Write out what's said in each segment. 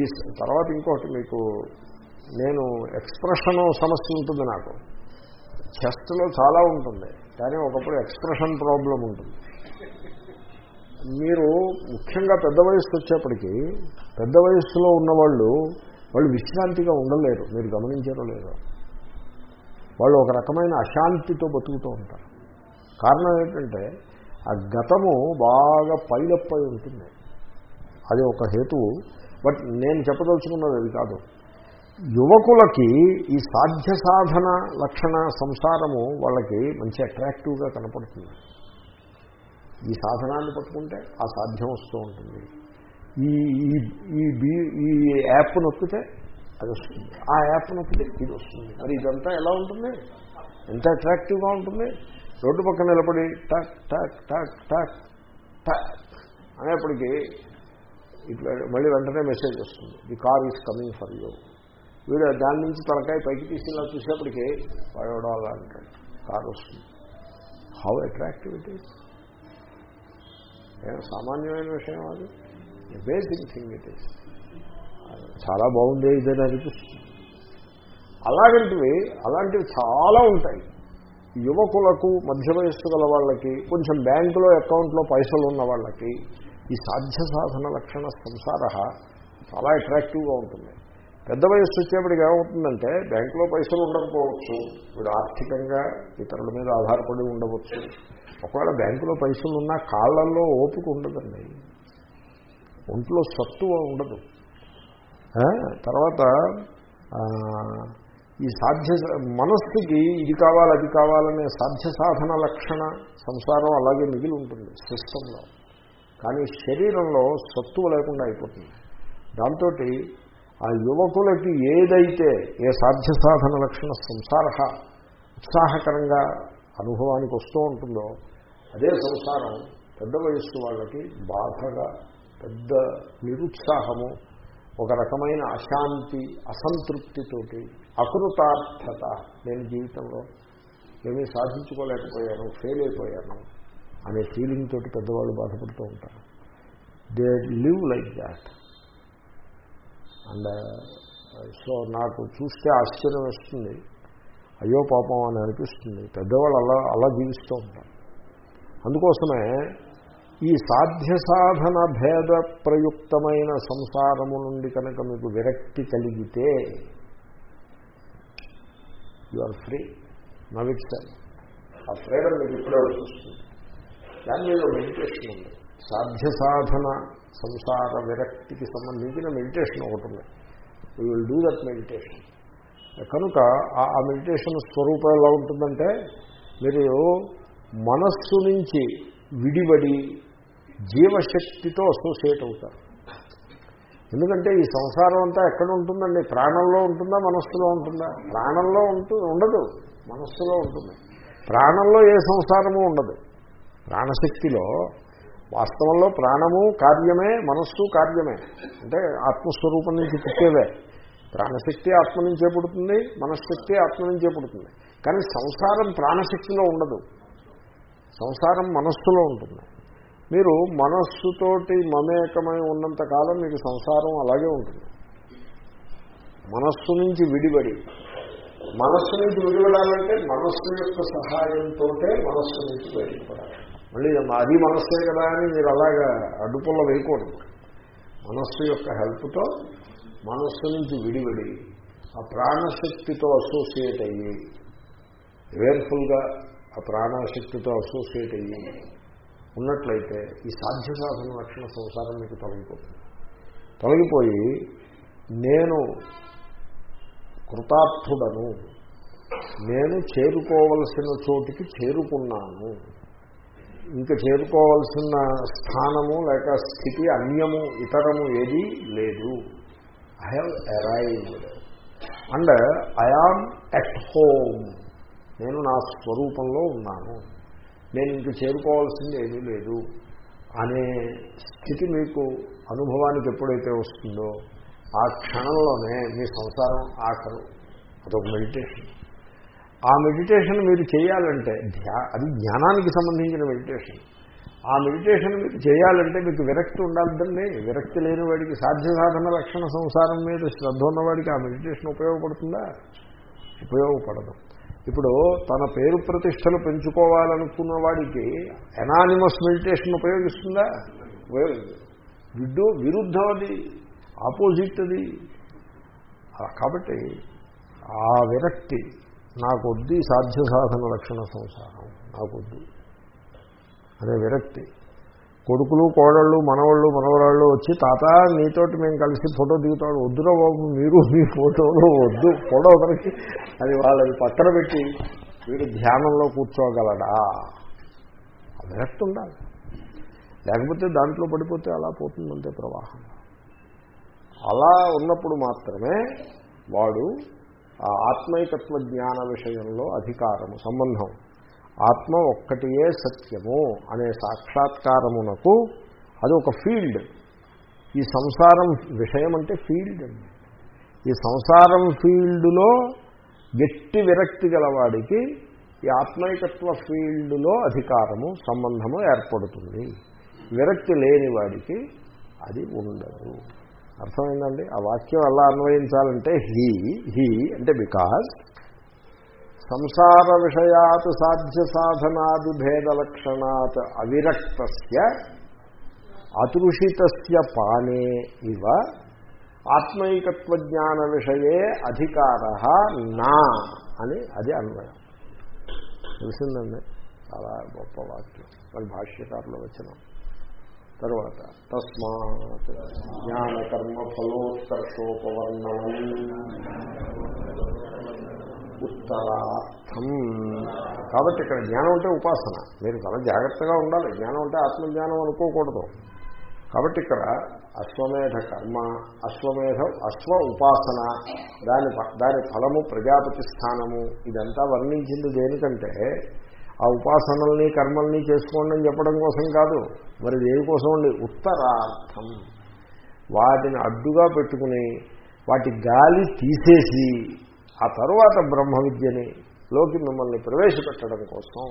ఈ తర్వాత ఇంకోటి మీకు నేను ఎక్స్ప్రెషన్ సమస్య ఉంటుంది నాకు. చెస్ట్లో చాలా ఉంటుంది కానీ ఒకప్పుడు ఎక్స్ప్రెషన్ ప్రాబ్లం ఉంటుంది. మీరు ముఖ్యంగా పెద్ద వయస్సు వచ్చేప్పటికీ పెద్ద వయస్సులో ఉన్నవాళ్ళు వాళ్ళు విశ్రాంతిగా ఉండలేరు మీరు గమనించారో లేదో. వాళ్ళు ఒక రకమైన అశాంతితో బతుకుతూ ఉంటారు. కారణం ఏంటంటే ఆ గతము బాగా పైలప్పై ఉంటుంది. అది ఒక హేతువు. బట్ నేను చెప్పదలుచుకున్నది అది కాదు. యువకులకి ఈ సాధ్య సాధన లక్షణ సంసారము వాళ్ళకి మంచి అట్రాక్టివ్గా కనపడుతుంది. ఈ సాధనాన్ని పట్టుకుంటే ఆ సాధ్యం వస్తూ ఉంటుంది. ఈ ఈ ఈ బీ ఈ యాప్ నొక్కితే అది వస్తుంది. ఆ యాప్ నొక్కితే ఇది వస్తుంది. మరి ఇదంతా ఎలా ఉంటుంది? ఎంత అట్రాక్టివ్గా ఉంటుంది? రోడ్డు పక్కన నిలబడి టక్ టక్ టక్ టక్ టక్ అనేప్పటికీ ఇట్లా మళ్ళీ వెంటనే మెసేజ్ వస్తుంది. The car is coming for you. వీడు దాని నుంచి తలకాయ పైకి తీసి ఇలా చూసేప్పటికీ వాడు అలా అంటాడు. కార్ వస్తుంది. హౌ అట్రాక్టివ్ ఇట్ ఈస్ సామాన్యమైన విషయం అది. బేసిక్ థింగ్ ఇట్ ఈస్ చాలా బాగుందే ఇదని అనిపిస్తుంది. అలాంటివి అలాంటివి చాలా ఉంటాయి. యువకులకు మధ్య వయస్సు గల వాళ్ళకి కొంచెం బ్యాంకులో అకౌంట్లో పైసలు ఉన్న వాళ్ళకి ఈ సాధ్య సాధన లక్షణ సంసార చాలా అట్రాక్టివ్గా ఉంటుంది. పెద్ద వయస్సు వచ్చేప్పటికి ఏమవుతుందంటే బ్యాంకులో పైసలు ఉండకపోవచ్చు. వీడు ఆర్థికంగా ఇతరుల మీద ఆధారపడి ఉండవచ్చు. ఒకవేళ బ్యాంకులో పైసలు ఉన్నా కాళ్ళల్లో ఓపిక ఉండదండి. ఒంట్లో సత్తువ ఉండదు. తర్వాత ఈ సాధ్య మనస్సుకి ఇది కావాలి అది కావాలనే సాధ్య సాధన లక్షణ సంసారం అలాగే మిగిలి ఉంటుంది సిస్టంలో. కానీ శరీరంలో సత్తువ లేకుండా అయిపోతుంది. దాంతో ఆ యువకులకి ఏదైతే ఏ సాధ్య సాధన లక్షణ సంసార ఉత్సాహకరంగా అనుభవానికి వస్తూ ఉంటుందో అదే సంసారం పెద్ద వయస్సు వాళ్ళకి బాధగా పెద్ద నిరుత్సాహము ఒక రకమైన అశాంతి అసంతృప్తితోటి అకృతార్థత నేను జీవితంలో ఏమీ సాధించుకోలేకపోయాను ఫెయిల్ అయిపోయాను. అనే ఫీలింగ్ తోటి పెద్దవాళ్ళు బాధపడుతూ ఉంటారు. They live like that and so నాకు చూస్తే ఆశ్చర్యం వస్తుంది. అయ్యో పాపం అని అనిపిస్తుంది. పెద్దవాళ్ళు అలా అలా జీవిస్తూ ఉంటారు. అందుకోసమే ఈ సాధ్య సాధన భేద ప్రయుక్తమైన సంసారము నుండి కనుక మీకు విరక్తి కలిగితే యు ఆర్ ఫ్రీ నవిట్సన్ ఆ ఫ్రీడమ్ మీకు ఇప్పుడే వస్తుంది దాని మీద మెడిటేషన్ ఉంది. సాధ్య సాధన సంసార విరక్తికి సంబంధించిన మెడిటేషన్ ఒకటి ఉంది. We will do that meditation కనుక ఆ- మెడిటేషన్ స్వరూపం ఎలా ఉంటుందంటే మీరు మనస్సు నుంచి విడిబడి జీవశక్తితో అసోసియేట్ అవుతారు. ఎందుకంటే ఈ సంసారం అంతా ఎక్కడ ఉంటుందండి? ప్రాణంలో ఉంటుందా? మనస్సులో ఉంటుందా? ప్రాణంలో ఉంటూ ఉండదు. మనస్సులో ఉంటుంది. ప్రాణంలో ఏ సంసారము ఉండదు. ప్రాణశక్తిలో వాస్తవంలో ప్రాణము కార్యమే మనస్సు కార్యమే. అంటే ఆత్మస్వరూపం నుంచి పుట్టేవే ప్రాణశక్తి ఆత్మ నుంచే పుడుతుంది మనశ్శక్తి ఆత్మ నుంచే పుడుతుంది. కానీ సంసారం ప్రాణశక్తిలో ఉండదు. సంసారం మనస్సులో ఉంటుంది. మీరు మనస్సుతోటి మమేకమై ఉన్నంత కాలం మీకు సంసారం అలాగే ఉంటుంది. మనస్సు నుంచి విడిబడి మనస్సు నుంచి విడిపడాలంటే మనస్సు యొక్క సహాయంతో మనస్సు నుంచి బయటపడాలి. మళ్ళీ అది మనస్సే కదా అని మీరు అలాగా అడ్డుపుల్ల వేయకూడదు. మనస్సు యొక్క హెల్ప్తో మనస్సు నుంచి విడివిడి ఆ ప్రాణశక్తితో అసోసియేట్ అయ్యి వేర్ఫుల్గా ఆ ప్రాణశక్తితో అసోసియేట్ అయ్యి ఉన్నట్లయితే ఈ సాధ్య సాధన లక్షణ సంసారం మీకు తొలగిపోతుంది. తొలగిపోయి నేను కృతార్థుడను నేను చేరుకోవలసిన చోటికి చేరుకున్నాను. ఇంకా చేరుకోవాల్సిన స్థానము లేక స్థితి అన్యము ఇతరము ఏది లేదు. I have arrived and I am at home నేను నా స్వరూపంలో ఉన్నాను. నేను ఇంక చేరుకోవాల్సింది ఏమీ లేదు. అనే స్థితి మీకు అనుభవానికి ఎప్పుడైతే వస్తుందో ఆ క్షణంలోనే మీ సంసారం ఆఖరు. అదొక మెడిటేషన్ ఆ మెడిటేషన్ మీరు చేయాలంటే ధ్యా అది జ్ఞానానికి సంబంధించిన మెడిటేషన్. ఆ మెడిటేషన్ మీకు చేయాలంటే మీకు విరక్తి ఉండాలండి విరక్తి లేని వాడికి సాధ్య సాధన లక్షణ సంసారం మీద శ్రద్ధ ఉన్నవాడికి ఆ మెడిటేషన్ ఉపయోగపడుతుందా? ఉపయోగపడదు. ఇప్పుడు తన పేరు ప్రతిష్టలు పెంచుకోవాలనుకున్న వాడికి ఎనానిమస్ మెడిటేషన్ ఉపయోగిస్తుందా? విడ్డు విరుద్ధం అది ఆపోజిట్ అది కాబట్టి ఆ విరక్తి నాకొద్దు ఈ సాధ్య సాధన లక్షణ సంసారం. నాకొద్దు. అదే విరక్తి. కొడుకులు కోడళ్ళు మనవాళ్ళు మనవరాళ్ళు వచ్చి తాత నీతోటి మేము కలిసి ఫోటో దిగుతాడు. వద్దురా బాబు మీరు మీ ఫోటోలు వద్దు. ఫోటో ఒకరికి అది వాళ్ళని పక్కన పెట్టి వీడు ధ్యానంలో కూర్చోగలడా? విరక్తి ఉండాలి. లేకపోతే దాంట్లో పడిపోతే అలా పోతుందంటే ప్రవాహం. అలా ఉన్నప్పుడు మాత్రమే వాడు ఆ ఆత్మైకత్వ జ్ఞాన విషయంలో అధికారము సంబంధం. ఆత్మ ఒక్కటియే సత్యము అనే సాక్షాత్కారమునకు అది ఒక ఫీల్డ్. ఈ సంసారం విషయం అంటే ఫీల్డ్ అండి. ఈ సంసారం ఫీల్డ్లో గట్టి విరక్తి గలవాడికి ఈ ఆత్మైకత్వ ఫీల్డ్లో అధికారము సంబంధము ఏర్పడుతుంది. విరక్తి లేని వాడికి అది ఉండదు. అర్థమైందండి? ఆ వాక్యం ఎలా అన్వయించాలంటే హీ హీ అంటే బికాజ్ సంసార విషయాత్ సాధ్య సాధనాది భేద లక్షణాత్ అవిరక్త అతృషిత పానే ఇవ ఆత్మైకత్వజ్ఞాన విషయే అధికార నా అని అది అన్వయం. తెలిసిందండి? చాలా గొప్ప వాక్యం. మరి భాష్యకారులు వచ్చినాం తర్వాత తస్మాత్ జ్ఞానకర్మ ఫలోత్కర్షోపవర్ణనం ఉత్తరార్థం. కాబట్టి ఇక్కడ జ్ఞానం అంటే ఉపాసన. మీరు చాలా జాగ్రత్తగా ఉండాలి. జ్ఞానం అంటే ఆత్మజ్ఞానం అనుకోకూడదు. కాబట్టి ఇక్కడ అశ్వమేధ కర్మ అశ్వమేధ అశ్వ ఉపాసన దాని దాని ఫలము ప్రజాపతి స్థానము ఇదంతా వర్ణించింది దేనికంటే ఆ ఉపాసనల్ని కర్మల్ని చేసుకోండి అని చెప్పడం కోసం కాదు మరి దేనికోసం అండి? ఉత్తరార్థం. వాటిని అడ్డుగా పెట్టుకుని వాటి గాలి తీసేసి ఆ తరువాత బ్రహ్మ విద్యని లోకి మిమ్మల్ని ప్రవేశపెట్టడం కోసం.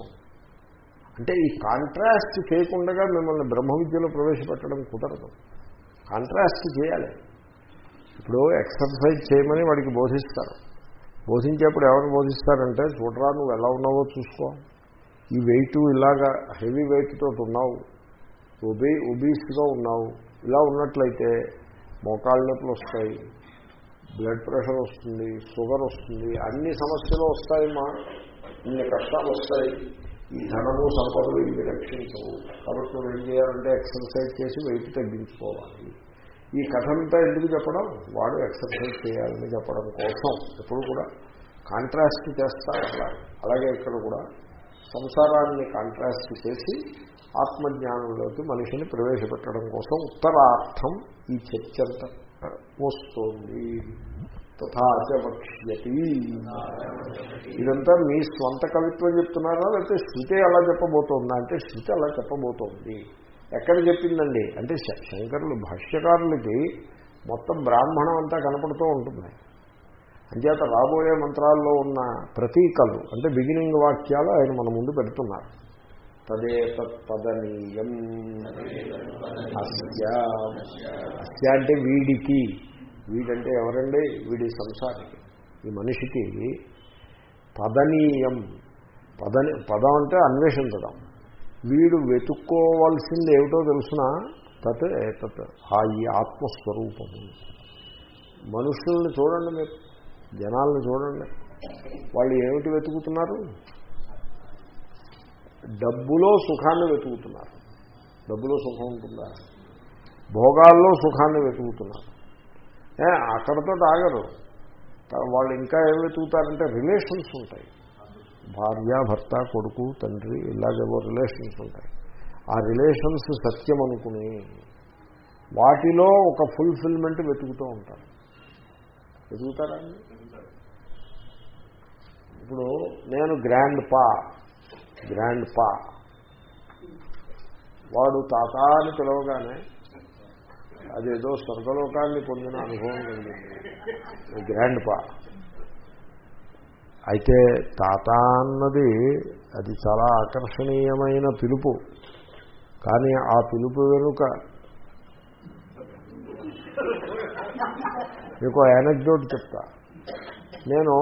అంటే ఈ కాంట్రాస్ట్ చేయకుండా మిమ్మల్ని బ్రహ్మ విద్యలో ప్రవేశపెట్టడం కుదరదు. కాంట్రాస్ట్ చేయాలి. ఇప్పుడు ఎక్సర్సైజ్ చేయమని వాడికి బోధిస్తారు. బోధించేప్పుడు ఎవరు బోధిస్తారంటే చూడరా నువ్వు ఎలా ఉన్నావో చూసుకో. ఈ వెయిట్ ఇలాగా హెవీ వెయిట్ తోటి ఉన్నావు. ఒబీ ఒబీస్గా ఉన్నావు. ఇలా ఉన్నట్లయితే మోకాళ్ళ నొప్పులు వస్తాయి. బ్లడ్ ప్రెషర్ వస్తుంది షుగర్ వస్తుంది అన్ని సమస్యలు వస్తాయమ్మా. ఇన్ని కష్టాలు వస్తాయి. ఈ ధనము సంపదలు ఇవి రక్షించవు. కాబట్టి నువ్వు ఏం చేయాలంటే ఎక్సర్సైజ్ చేసి వెయిట్ తగ్గించుకోవాలి. ఈ కథ అంతా ఎందుకు చెప్పడం? వాడు ఎక్సర్సైజ్ చేయాలని చెప్పడం కోసం. ఎప్పుడు కూడా కాంట్రాస్ట్ చేస్తారు అలాగే ఇక్కడ కూడా సంసారాన్ని కాంట్రాస్ట్ చేసి ఆత్మజ్ఞానంలోకి మనిషిని ప్రవేశపెట్టడం కోసం ఉత్తరార్థం ఈ చర్చ వస్తోంది. తథాచవక్ష్యతి ఇదంతా మీ స్వంత కవిత్వం చెప్తున్నారా? లేకపోతే శృతి అలా చెప్పబోతోందా? అంటే శృతి అలా చెప్పబోతోంది. ఎక్కడ చెప్పిందండి? అంటే శంకరులు భాష్యకారులకి మొత్తం బ్రాహ్మణం అంతా కనపడుతూ ఉంటుంది. అంచేత రాబోయే మంత్రాల్లో ఉన్న ప్రతీకలు అంటే బిగినింగ్ వాక్యాలు ఆయన మన ముందు పెడుతున్నారు. తదే తదనీయం అస్య. అస్య అంటే వీడికి. వీడంటే ఎవరండి? వీడి సంసారికి. ఈ మనిషికి పదనీయం. పదని పదం అంటే అన్వేషించడం వీడు వెతుక్కోవాల్సింది ఏమిటో తెలుసిన తత్ ఏతత్ ఆ ఈ ఆత్మస్వరూపము. మనుషుల్ని చూడండి మీరు. జనాల్ని చూడండి. వాళ్ళు ఏమిటి వెతుకుతున్నారు? డబ్బులో సుఖాన్ని వెతుకుతున్నారు. డబ్బులో సుఖం ఉంటుందా? భోగాల్లో సుఖాన్ని వెతుకుతున్నారు. అక్కడతో ఆగరు. వాళ్ళు ఇంకా ఏం వెతుకుతారంటే రిలేషన్స్ ఉంటాయి. భార్య భర్త కొడుకు తండ్రి ఇలాగేవో రిలేషన్స్ ఉంటాయి. ఆ రిలేషన్స్ సత్యం అనుకుని వాటిలో ఒక ఫుల్ఫిల్మెంట్ వెతుకుతూ ఉంటారు. వెతుకుతారా? ఇప్పుడు నేను గ్రాండ్ పా. గ్రాండ్ పా. వాడు తాత అని పిలవగానే అదేదో స్వర్గలోకాన్ని పొందిన అనుభవం కలిగింది. గ్రాండ్ పా. అయితే తాత అన్నది అది చాలా ఆకర్షణీయమైన పిలుపు. కానీ ఆ పిలుపు వెనుక మీకు యానెక్డోట్ చెప్తా. నేను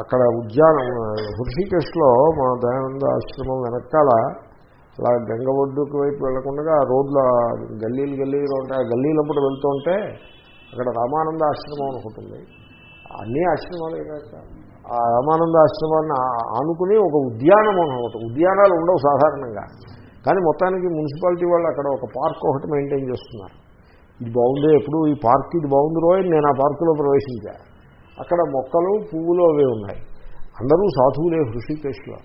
అక్కడ ఉద్యానం హృషికేశ్లో మా దయానంద ఆశ్రమం వెనకాల అలా గంగ ఒడ్డుకు వైపు వెళ్ళకుండా ఆ రోడ్ల గల్లీలు గల్లీలు ఉంటాయి. ఆ గల్లీలప్పుడు వెళ్తూ ఉంటే అక్కడ రామానంద ఆశ్రమం అని ఒకటి అన్ని ఆశ్రమాలే కాక ఆ రామానంద ఆశ్రమాన్ని ఆనుకుని ఒక ఉద్యానం అని ఒకటి. ఉద్యానాలు ఉండవు సాధారణంగా. కానీ మొత్తానికి మున్సిపాలిటీ వాళ్ళు అక్కడ ఒక పార్క్ ఒకటి మెయింటైన్ చేస్తున్నారు. ఇది బాగుంది ఎప్పుడు. ఈ పార్క్ ఇది బాగుంది రోజు నేను ఆ పార్కులో ప్రవేశించాను అక్కడ మొక్కలు పువ్వులు అవే ఉన్నాయి. అందరూ సాధువులే హృషికేశ్లో.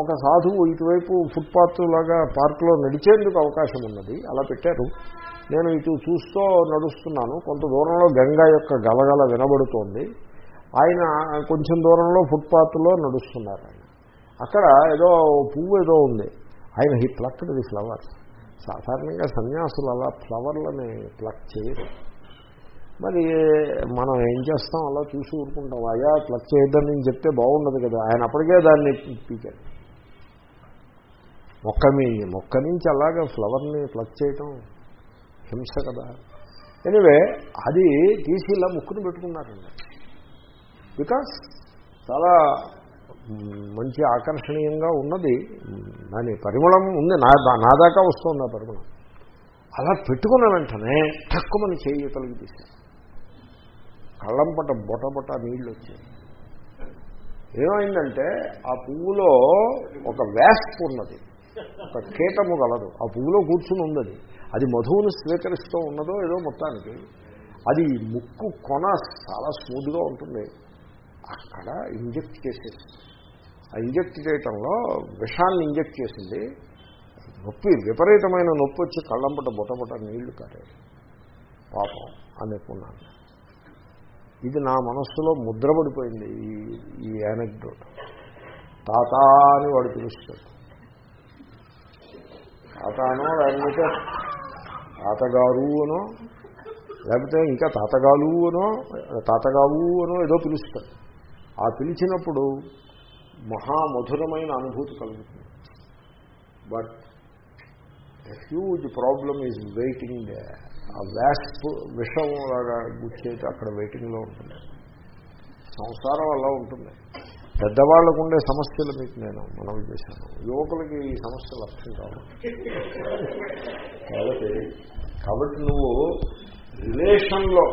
ఒక సాధువు ఇటువైపు ఫుట్పాత్ లాగా పార్కులో నడిచేందుకు అవకాశం ఉన్నది. అలా పెట్టారు. నేను ఇటు చూస్తూ నడుస్తున్నాను. కొంత దూరంలో గంగా యొక్క గలగల వినబడుతోంది. ఆయన కొంచెం దూరంలో ఫుట్పాత్లో నడుస్తున్నారు ఆయన. అక్కడ ఏదో పువ్వు ఏదో ఉంది. ఆయన హీ ప్లక్డ్ ది ఫ్లవర్స్ సాధారణంగా సన్యాసులు అలా ఫ్లవర్లని ప్లక్ చేయరు. మరి మనం ఏం చేస్తాం? అలా చూసి ఊరుకుంటాం. అయ్యా ప్లక్ చేయొద్దని నేను చెప్తే బాగుండదు కదా. ఆయన అప్పటికే దాన్ని పీకాడు మొక్క మీ మొక్క నుంచి అలాగా ఫ్లవర్ని ప్లక్ చేయటం హింస కదా. ఎనివే అది తీసి ఇలా ముక్కును పెట్టుకున్నారండి. బికాస్ చాలా మంచి ఆకర్షణీయంగా ఉన్నది. దాని పరిమళం ఉంది. నా నా దాకా వస్తుంది ఆ పరిమళం. అలా పెట్టుకున్న వెంటనే తక్కువని చేయి తొలగి తీశాను కళ్ళంపట బొటబొట నీళ్ళు వచ్చాయి ఏమైందంటే ఆ పువ్వులో ఒక వేస్ప్ ఉన్నది. ఒక కీటము గలదు. ఆ పువ్వులో కూర్చుని ఉన్నది. అది మధువును స్వీకరిస్తూ ఉన్నదో ఏదో మొత్తానికి. అది ముక్కు కొన చాలా స్మూత్గా ఉంటుంది. అక్కడ ఇంజెక్ట్ చేసేసి ఆ ఇంజెక్ట్ చేయటంలో విషాన్ని ఇంజెక్ట్ చేసింది. నొప్పి విపరీతమైన నొప్పి వచ్చి కళ్ళంపట బొటబొట నీళ్ళు కారాయి పాపం అనుకున్నాను. ఇది నా మనస్సులో ముద్రపడిపోయింది ఈ ఈ యానెక్డోట్ తాత అని వాడు పిలుస్తాడు. తాత అనో లేకపోతే తాతగారు అనో లేకపోతే ఇంకా తాతగాలు అనో తాతగావు అనో ఏదో పిలుస్తాడు. ఆ పిలిచినప్పుడు మహామధురమైన అనుభూతి కలుగుతుంది. But huge problem is waiting ఆ వ్యాస్ప్ విషం లాగా గుచ్చేది అక్కడ వెయిటింగ్లో ఉంటుంది. సంసారం అలా ఉంటుంది. పెద్దవాళ్ళకు ఉండే సమస్యలు మీకు నేను మనం చేశాను. యువకులకి ఈ సమస్యలు అర్థం కావాలి కాబట్టి కాబట్టి నువ్వు రిలేషన్లో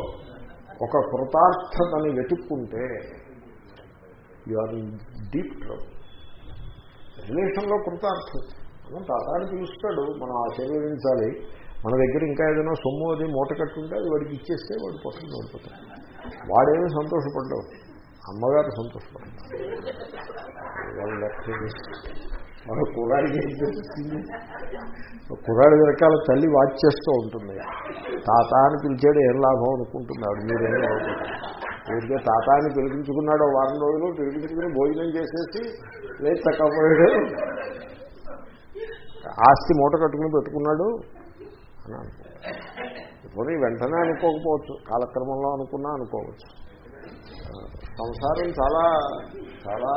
ఒక కృతార్థతని వెతుక్కుంటే you are in deep trouble రిలేషన్లో కృతార్థత మనం తాతాన్ని పిలుస్తాడు మనం ఆశీర్వదించాలి మన దగ్గర ఇంకా ఏదైనా సొమ్ము అది మూట కట్టుంటే అది వాడికి ఇచ్చేస్తే వాడు పక్కన పడిపోతాడు. వాడేమీ సంతోషపడ్డావు అమ్మగారు సంతోషపడ్డాడు మన కుర్రాడికి కుర్రాడి వెనకాల తల్లి వాచ్ చేస్తూ ఉంటుంది. తాత అని పిలిచాడు ఏం లాభం అనుకుంటున్నాడు? మీరేమో ఊరికే తాత అని పిలిపించుకున్నాడు వారం రోజులు పిలిపించుకుని భోజనం చేసేసి లేదు తక్కువ ఆస్తి మూట కట్టుకుని పెట్టుకున్నాడు. అని పోనీ వెంటనే అనుకోకపోవచ్చు. కాలక్రమంలో అనుకున్నా అనుకోవచ్చు. సంసారం చాలా చాలా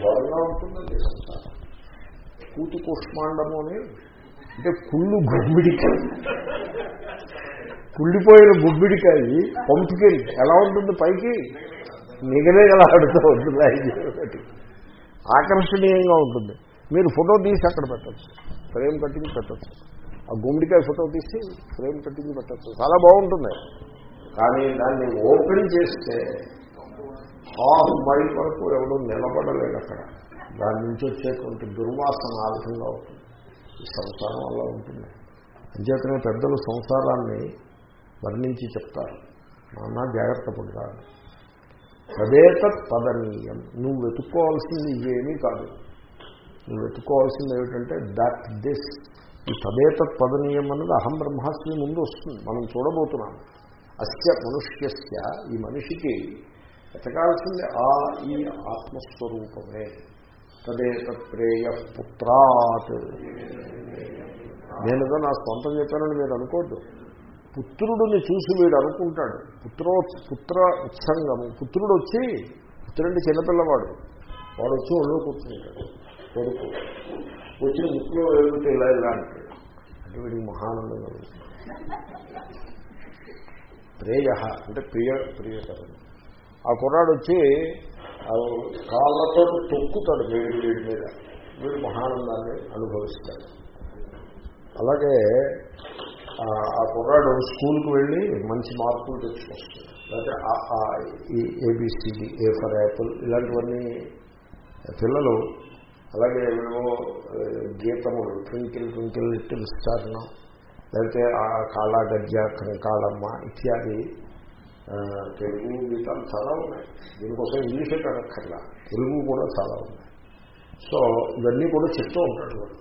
ఘోరంగా ఉంటుందండి సంసారం. కూతు కుష్మాండము అని అంటే కుళ్ళు గుమ్మిడికాయ. కుళ్ళిపోయిన గుబ్బిడికాయ పంపుకి ఎలా ఉంటుంది పైకి? నిగనే ఎలా ఆడుతూ ఉంటుంది ఒకటి ఆకర్షణీయంగా ఉంటుంది. మీరు ఫోటో తీసి అక్కడ పెట్టచ్చు. ఫ్రేమ్ కట్టింగ్ పెట్టచ్చు. ఆ గుమ్మడికాయ ఫోటో తీసి ఫ్రేమ్ కట్టించి పెట్టచ్చు. చాలా బాగుంటుంది. కానీ దాన్ని ఓపెన్ చేస్తే హాఫ్ మైల్ వరకు ఎవడో నిలబడలేడు అక్కడ. దాని నుంచి వచ్చేటువంటి దుర్వాసన ఆ విధంగా ఉంటుంది. ఈ సంసారం అలా ఉంటుంది. అంచేతనే పెద్దలు సంసారాన్ని వర్ణించి చెప్తారు. నాన్న జాగ్రత్త పడరా తదేతత్ పదనీయం నువ్వు వెతుక్కోవాల్సింది ఏమీ కాదు. నువ్వు వెతుక్కోవాల్సింది ఏమిటంటే దట్ దిస్ ఈ తదేతత్ పదనీయం అన్నది అహం బ్రహ్మాస్మి ముందు వస్తుంది. మనం చూడబోతున్నాం. అస్య మనుష్యస్య ఈ మనిషికి ఎతకాల్సింది ఆ ఈ ఆత్మస్వరూపమే. తదేతత్ ప్రేయ పుత్రాత్. నేనుగా నా సొంతం చెప్పానని మీరు అనుకోద్దు. పుత్రుడిని చూసి వీడు అనుకుంటాడు. పుత్రో పుత్ర ఉత్సంగము పుత్రుడు వచ్చి పుత్రుడి చిన్నపిల్లవాడు. వాడు వచ్చి ఒళ్ళు కూర్చుంటాడు. కొడుకు. వచ్చి ముక్కులో వెళ్తే ఇలా ఇలా అంటాడు అంటే వీడికి మహానందం ప్రేయ అంటే ప్రియ ప్రియకరం ఆ కుర్రాడు వచ్చి కాళ్ళతో తొక్కుతాడు వేడి వేడి మీద. వీడు మహానందాన్ని అనుభవిస్తాడు. అలాగే ఆ, కుర్రాడు స్కూల్కి వెళ్ళి మంచి మార్కులు తెచ్చుకొస్తాడు. లేకపోతే ఆ- ఏబిసిడి ఏ ఫర్ యాపిల్ ఇలాంటివన్నీ పిల్లలు అలాగే ఏమో గీతములు ట్వింకిల్ ట్వింకిల్ లిటిల్ స్టార్ను లేకపోతే ఆ కాళ గజ్జ కంకాళమ్మ ఇత్యాది తెలుగు గీతాలు చాలా ఉన్నాయి. దీనికోసం ఇంగ్లీషే కనక్కర్లా. తెలుగు కూడా చాలా ఉన్నాయి. సో ఇవన్నీ కూడా చెప్తూ ఉంటాడు వాడు.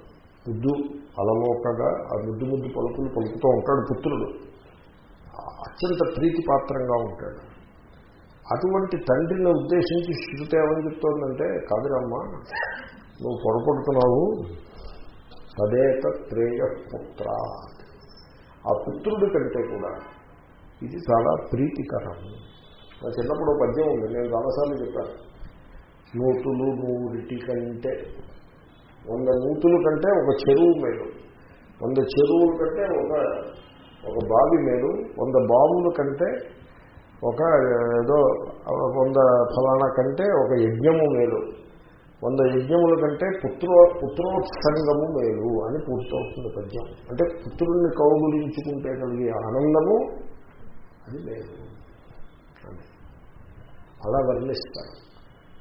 ముద్దు అలమోకగా ఆ ముద్దు ముద్దు పలుకులు పలుకుతూ ఉంటాడు పుత్రుడు. అత్యంత ప్రీతిపాత్రంగా ఉంటాడు. అటువంటి తండ్రిని ఉద్దేశించి శృతి ఏమని చెప్తోందంటే కాదురమ్మ నువ్వు పొరపడుతున్నావు. సదేత ప్రేయ పుత్ర ఆ పుత్రుడి కంటే కూడా ఇది చాలా ప్రీతికరం. నా చిన్నప్పుడు పద్యం ఉంది నేను చాలాసార్లు చెప్పాను. నూతులు నూరిటి కంటే వంద నూతుల కంటే ఒక చెరువు మేలు. వంద చెరువుల కంటే ఒక ఒక బావి మేలు. వంద బావుల కంటే ఒక ఏదో వంద ఫలానా కంటే ఒక యజ్ఞము మేలు. వంద యజ్ఞముల కంటే పుత్రో పుత్రోత్సంగము మేలు అని పూర్తవుతుంది పద్యం. అంటే పుత్రుల్ని కౌగులించుకుంటే కలిగే ఆనందము అది లేదు అలా వర్ణిస్తారు.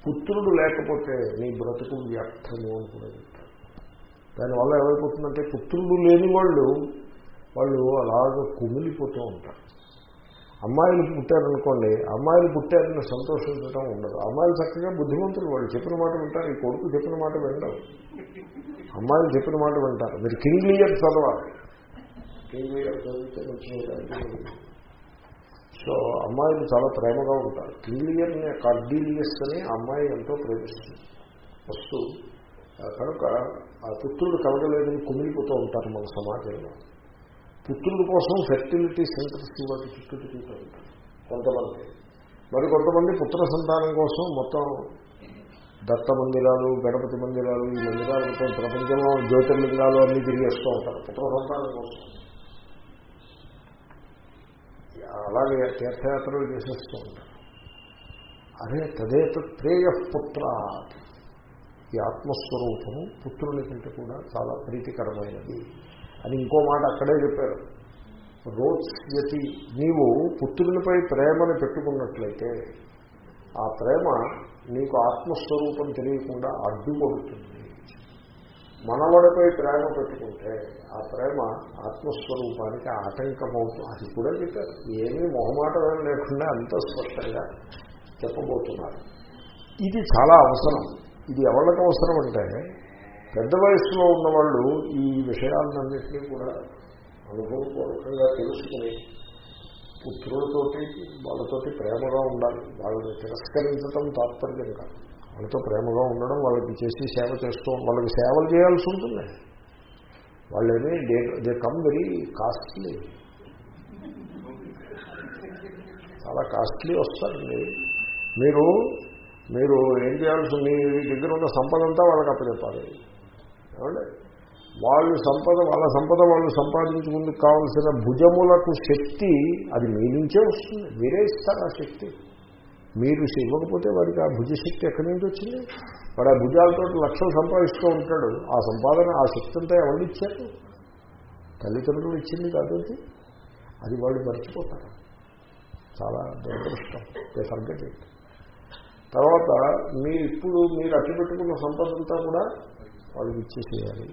పుత్రుడు లేకపోతే నీ బ్రతుకు వ్యర్థము అని కూడా చెప్తారు. దానివల్ల ఏమైపోతుందంటే పుత్రుడు లేని వాళ్ళు వాళ్ళు అలాగ కుమిలిపోతూ ఉంటారు. అమ్మాయిలు పుట్టారనుకోండి అమ్మాయిలు పుట్టారని సంతోషించడం ఉండదు. అమ్మాయిలు చక్కగా బుద్ధిమంతులు వాళ్ళు చెప్పిన మాట వింటారు ఈ కొడుకు చెప్పిన మాట వినడం అమ్మాయిలు చెప్పిన మాట వింటారు. మీరు కింగ్ లియర్ చదవాలి. కింగ్ లియర్ చదివితే సో అమ్మాయిలు చాలా ప్రేమగా ఉంటారు. కింగ్లియర్ని కార్డీలియస్ అని అమ్మాయి ఎంతో ప్రేమిస్తుంది. వస్తూ కనుక ఆ పుత్రుడు కలగలేదని కుమిలిపోతూ ఉంటారు మన సమాజంలో. పుత్రుల కోసం ఫెర్టిలిటీ సెంటర్స్ వాటి చుట్టూ తిరుగుతూ కొంతమంది. మరి కొంతమంది పుత్ర సంతానం కోసం మొత్తం దత్త మందిరాలు గణపతి మందిరాలు ఈ మందిరాలు మొత్తం ప్రపంచంలో జ్యోతిర్లింగాలు అన్నీ తిరిగేస్తూ ఉంటారు పుత్ర సంతానం కోసం. అలాగే తీర్థయాత్రలు చేసేస్తూ ఉంటారు. అదే తదేత ప్రేయ పుత్ర ఈ ఆత్మస్వరూపము పుత్రుని కంటే కూడా చాలా ప్రీతికరమైనది. అని ఇంకో మాట అక్కడే చెప్పారు. రోత్స్యతి నీవు పుత్రునిపై ప్రేమను పెట్టుకున్నట్లయితే ఆ ప్రేమ నీకు ఆత్మస్వరూపం తెలియకుండా అడ్డుపడుతుంది. మనవడిపై ప్రేమ పెట్టుకుంటే ఆ ప్రేమ ఆత్మస్వరూపానికి ఆటంకమవుతుంది అది కూడా చెప్పారు. ఏమీ మొహమాటం లేకుండా అంత స్పష్టంగా చెప్పబోతున్నారు. ఇది చాలా అవసరం. ఇది ఎవరికి అవసరం అంటే పెద్ద వయసులో ఉన్నవాళ్ళు ఈ విషయాలన్నింటినీ కూడా అనుభవపూర్వకంగా తెలుసుకుని పుత్రులతోటి వాళ్ళతోటి ప్రేమగా ఉండాలి. వాళ్ళని తిరస్కరించడం తాత్పర్యం కాదు. వాళ్ళతో ప్రేమగా ఉండడం వాళ్ళకి చేసి సేవ చేస్తూ వాళ్ళకి సేవలు చేయాల్సి ఉంటుంది. వాళ్ళేమీ they they come very costly. చాలా కాస్ట్లీ వస్తారండి. మీరు మీరు ఏం చేయాల్సి మీ దగ్గర ఉన్న సంపద అంతా వాళ్ళకి అప్పచెప్పాలి. ఏమండి? వాళ్ళు సంపద వాళ్ళ సంపద వాళ్ళు సంపాదించుకుందుకు కావలసిన భుజములకు శక్తి అది మీ నుంచే వస్తుంది. మీరే ఇస్తారు ఆ శక్తి. మీరు ఇవ్వకపోతే వాడికి ఆ భుజశక్తి ఎక్కడి నుంచి వచ్చింది? వాడు ఆ భుజాలతో లక్షలు సంపాదిస్తూ ఉంటాడు. ఆ సంపాదన ఆ శక్తి అంతా ఎవరు ఇచ్చారు? తల్లిదండ్రులు ఇచ్చింది కాదు అది. అది వాళ్ళు మర్చిపోతారు. చాలా దురదృష్టం. ఫర్గెట్ ఇట్ తర్వాత మీరు ఇప్పుడు మీరు అట్టి పెట్టుకున్న సంపద అంతా కూడా వాళ్ళకి ఇచ్చేసేయాలి.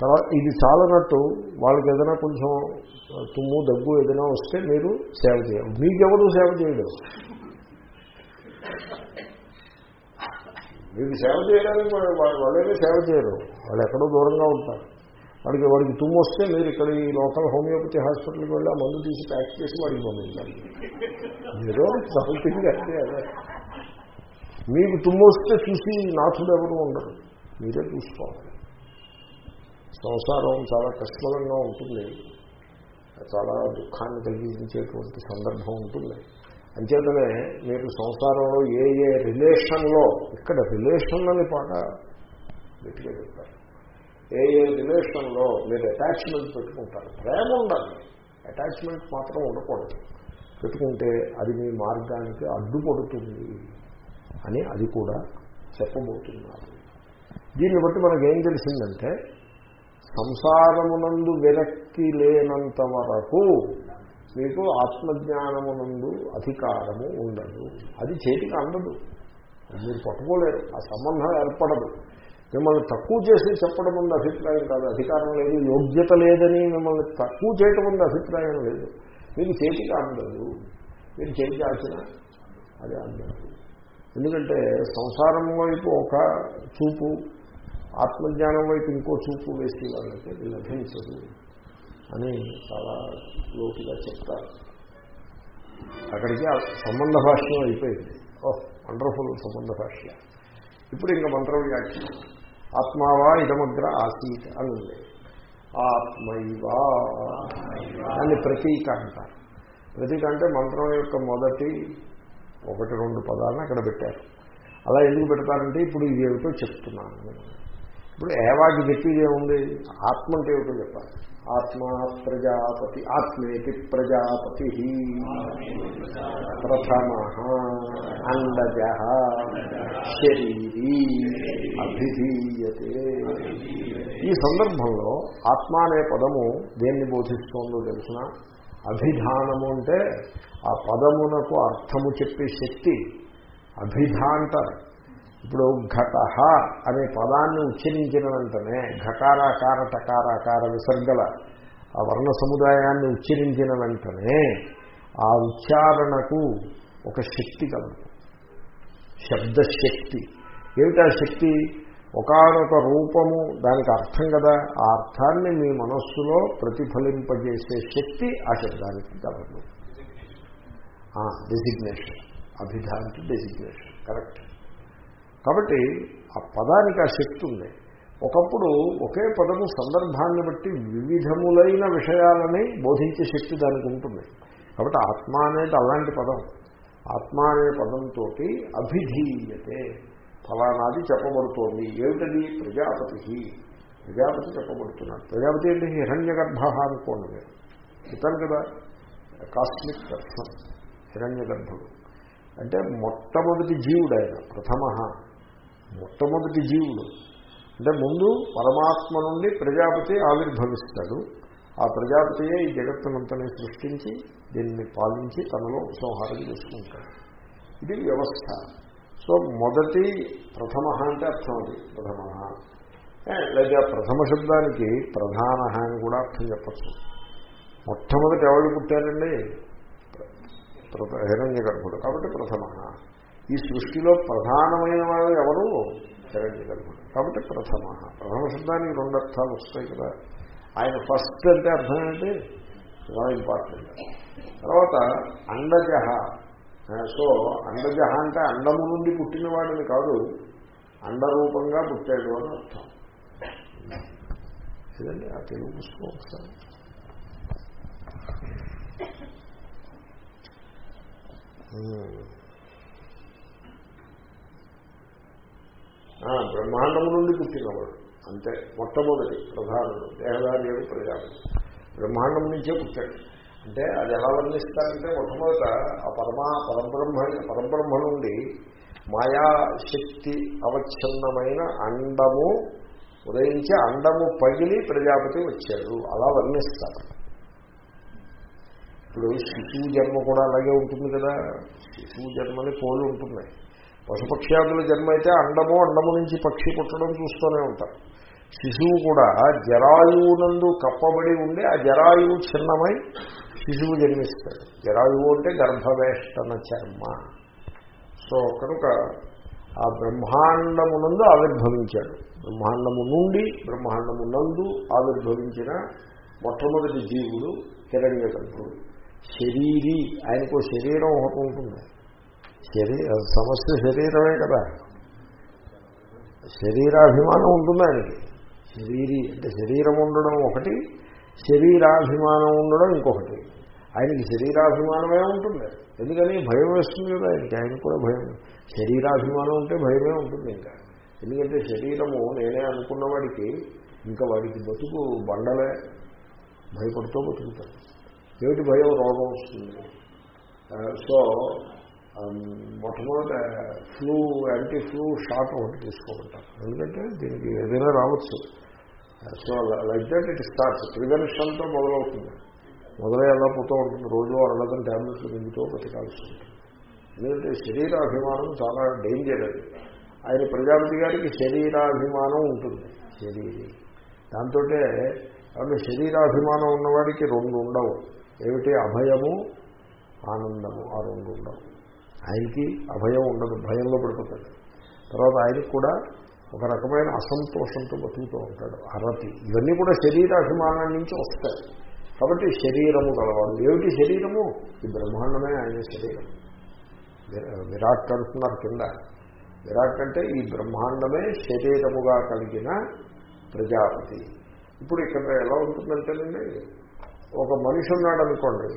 తర్వాత ఇది చాలనట్టు వాళ్ళకి ఏదైనా కొంచెం తుమ్ము దగ్గు ఏదైనా వస్తే మీరు సేవ చేయాలి. మీకెవరు సేవ చేయడం మీకు సేవ చేయడానికి వాళ్ళు- వాళ్ళు- వాళ్ళేమీ సేవ చేయరు. వాళ్ళు ఎక్కడో దూరంగా ఉంటారు. వాడికి వాడికి తుమ్ము వస్తే మీరు ఇక్కడ ఈ లోకల్ హోమియోపతి హాస్పిటల్కి వెళ్ళి ఆ మందు తీసి ప్యాక్ చేసి వాడికి పంపించాలి. ఏదో సంథింగ్ అంటే మీకు తుమ్ము వస్తే చూసి నాథుడు ఎవరు ఉండరు. మీరే చూసుకోవాలి. సంసారం చాలా కష్టంగా ఉంటుంది. చాలా దుఃఖాన్ని కలిగించేటువంటి సందర్భం ఉంటుంది. అంచేతనే మీరు సంసారంలో ఏ ఏ రిలేషన్లో ఇక్కడ రిలేషన్లని పాట గట్టిగా చెప్తారు. ఏ ఏ రిలేషన్లో మీరు అటాచ్మెంట్ పెట్టుకుంటారు. ప్రేమ ఉండాలి. అటాచ్మెంట్ మాత్రం ఉండకూడదు. పెట్టుకుంటే అది మీ మార్గానికి అడ్డుపడుతుంది అని అది కూడా చెప్పబోతున్నారు. దీన్ని బట్టి మనకు ఏం తెలిసిందంటే సంసారమునందు విరక్తి లేనంత వరకు మీకు ఆత్మజ్ఞానమునందు అధికారము ఉండదు. అది చేతికి అందదు. మీరు పట్టుకోలేరు. ఆ సంబంధం ఏర్పడదు. మిమ్మల్ని తక్కువ చేసి చెప్పడం ఉంది అభిప్రాయం కాదు. అధికారం లేదు యోగ్యత లేదని మిమ్మల్ని తక్కువ చేయటం ఉంది అభిప్రాయం లేదు. మీకు చేతికి అందదు. మీరు చేతికి ఆచిన అది అందదు. ఎందుకంటే సంసారం వైపు ఒక చూపు ఆత్మజ్ఞానం వైపు ఇంకో చూపు వేసి వాళ్ళకి అది లభించదు అని చాలా లోతుగా చెప్తారు. అక్కడికి సంబంధ భాష్యం అయిపోయింది. ఓహ్ వండర్ఫుల్ సంబంధ భాష్య. ఇప్పుడు ఇంకా మంత్ర వ్యాఖ్య ఆత్మావా ఇదమగ్ర ఆసీత్ అని ఉంది. ఆత్మైవా అని ప్రతీక అంటారు. ప్రతీక అంటే మంత్రం యొక్క మొదటి ఒకటి రెండు పదాలను అక్కడ పెట్టారు. అలా ఎందుకు పెడతారంటే ఇప్పుడు ఇది ఏమిటో చెప్తున్నాను. ఇప్పుడు ఏవాకి చెప్పేది ఏముంది ఆత్మ అంటే ఏమిటో చెప్పాలి. ఆత్మ ప్రజాపతి ఆత్మేతి ప్రజాపతి. ప్రథమ అండజ శరీరీ అభిధీయతే. ఈ సందర్భంలో ఆత్మ అనే పదము దేన్ని బోధిస్తోందో తెలిసిన? అభిధానము అంటే ఆ పదమునకు అర్థము చెప్పే శక్తి. అభిధ అంటారు. ఇప్పుడు ఘట అనే పదాన్ని ఉచ్చరించిన వెంటనే ఘకారాకార టకారాకార విసర్గల ఆ వర్ణ సముదాయాన్ని ఉచ్చరించిన వెంటనే ఆ ఉచ్చారణకు ఒక శక్తి కలదు శబ్దశక్తి. ఏమిటా శక్తి? ఒకనొక రూపము దానికి అర్థం కదా ఆ అర్థాన్ని మీ మనస్సులో ప్రతిఫలింపజేసే శక్తి ఆ శబ్దానికి కలదు డెసిగ్నేషన్ అభిధానికి డెసిగ్నేషన్ కరెక్ట్ కాబట్టి ఆ పదానికి ఆ శక్తి ఉంది. ఒకప్పుడు ఒకే పదము సందర్భాన్ని బట్టి వివిధములైన విషయాలని బోధించే శక్తి దానికి ఉంటుంది. కాబట్టి ఆత్మ అనేది అలాంటి పదం. ఆత్మ అనే పదంతో అభిధీయతే. ఫలానాది చెప్పబడుతోంది. ఏమిటది? ప్రజాపతి ప్రజాపతి చెప్పబడుతున్నాడు. ప్రజాపతి అంటే హిరణ్య గర్భ అనుకోండి మీరు. ఇతను కదా కాస్మిక్ పర్సన్ హిరణ్య గర్భుడు అంటే మొట్టమొదటి జీవుడు ఆయన ప్రథమ. మొట్టమొదటి జీవుడు. అంటే ముందు పరమాత్మ నుండి ప్రజాపతి ఆవిర్భవిస్తాడు. ఆ ప్రజాపతియే ఈ జగత్తునంతని సృష్టించి దీన్ని పాలించి తనలో సంహారం చేసుకుంటాడు. ఇది వ్యవస్థ. సో మొదటి ప్రథమ అంటే అర్థం అది ప్రథమ. లేదా ప్రథమ శబ్దానికి ప్రధాన అని కూడా అర్థం చెప్పచ్చు. మొట్టమొదటి ఎవరు పుట్టారండి? హిరణ్య గర్భుడు కాబట్టి ప్రథమ. ఈ సృష్టిలో ప్రధానమైన వాడు ఎవరు? హిరణ్య గర్భుడు కాబట్టి ప్రథమ. ప్రథమ శబ్దానికి రెండు అర్థాలు వస్తాయి కదా. ఆయన ఫస్ట్ అంటే అర్థం ఏంటి? చాలా ఇంపార్టెంట్ తర్వాత అండజహ. సో అండజహ అంటే అండము నుండి పుట్టినవాడిని కాదు అండరూపంగా పుట్టాడు అని అర్థం. ఇదండి ఆ తెలుగు పుస్తకం ఒకసారి. బ్రహ్మాండము నుండి పుట్టినవాడు. అంతే మొట్టమొదటి ప్రధానుడు దేహదార్యుడు ప్రజాపతి. బ్రహ్మాండం నుంచే పుట్టాడు. అంటే అది ఎలా వర్ణిస్తారంటే మొట్టమొదట ఆ పరమా పరబ్రహ్మ పరబ్రహ్మ నుండి మాయాశక్తి అవచ్ఛిన్నమైన అండము ఉదయించి అండము పగిలి ప్రజాపతి వచ్చాడు. అలా వర్ణిస్తారు. ఇప్పుడు శిశువు జన్మ కూడా అలాగే ఉంటుంది కదా. శిశువు జన్మని పోలి ఉంటుంది పశుపక్ష్యాదుల జన్మ అయితే అండము అండము నుంచి పక్షి పుట్టడం చూస్తూనే ఉంటారు. శిశువు కూడా జరాయువునందు కప్పబడి ఉండి ఆ జరాయువు చిన్నమై శిశువు జన్మిస్తాడు. జరాయువు అంటే గర్భవేష్టన చర్మ సో కనుక ఆ బ్రహ్మాండమునందు ఆవిర్భవించాడు. బ్రహ్మాండము నుండి బ్రహ్మాండము నందు ఆవిర్భవించిన మొట్టమొదటి జీవుడు హిరణ్యకంఠుడు శరీరీ ఆయనకు శరీరం ఒకటి ఉంటుంది. శరీ సమస్య శరీరమే కదా. శరీరాభిమానం ఉంటుంది ఆయనకి? శరీరి అంటే శరీరం ఉండడం ఒకటి శరీరాభిమానం ఉండడం ఇంకొకటి. ఆయనకి శరీరాభిమానమే ఉంటుంది. ఎందుకని? భయం వేస్తుంది కదా ఆయనకి. ఆయన కూడా భయం. శరీరాభిమానం ఉంటే భయమే ఉంటుంది ఇంకా. ఎందుకంటే శరీరము నేనే అనుకున్న వాడికి ఇంకా వాడికి బతుకు బండలే. భయపడుతూ బతుకుతాడు. ఏమిటి భయం? రోగం వస్తుంది. సో Um, మొట్టమొదట ఫ్లూ యాంటీ ఫ్లూ షాట్ ఒకటి తీసుకోమంటారు. ఎందుకంటే దీనికి ఏదైనా రావచ్చు. So like that it starts ప్రివెన్షన్తో మొదలవుతుంది. మొదలై ఎలా పోతూ ఉంటుంది. రోజు అరడదని ట్యాబ్లెట్లు మింగుతూ బతకాల్సి ఉంటుంది. ఎందుకంటే శరీరాభిమానం చాలా డేంజర్ అది. ఆయన ప్రజాపతి గారికి శరీరాభిమానం ఉంటుంది. శరీరి. దాంతో కాబట్టి శరీరాభిమానం ఉన్నవాడికి రెండు ఉండవు. ఏమిటి? అభయము ఆనందము. ఆ రెండు ఉండవు. ఆయనకి అభయం ఉండదు భయంలో పడిపోతాడు. తర్వాత ఆయనకు కూడా ఒక రకమైన అసంతోషంతో బతుకుతూ ఉంటాడు అరతి. ఇవన్నీ కూడా శరీరాభిమానం నుంచి వస్తాయి. కాబట్టి శరీరము గలవాడు. ఏమిటి శరీరము? ఈ బ్రహ్మాండమే ఆయన శరీరం. విరాట్ అంటున్నారు కింద. విరాట్ అంటే ఈ బ్రహ్మాండమే శరీరముగా కలిగిన ప్రజాపతి. ఇప్పుడు ఇక్కడ ఎలా ఉంటుందంటేనండి ఒక మనిషి ఉన్నాడనుకోండి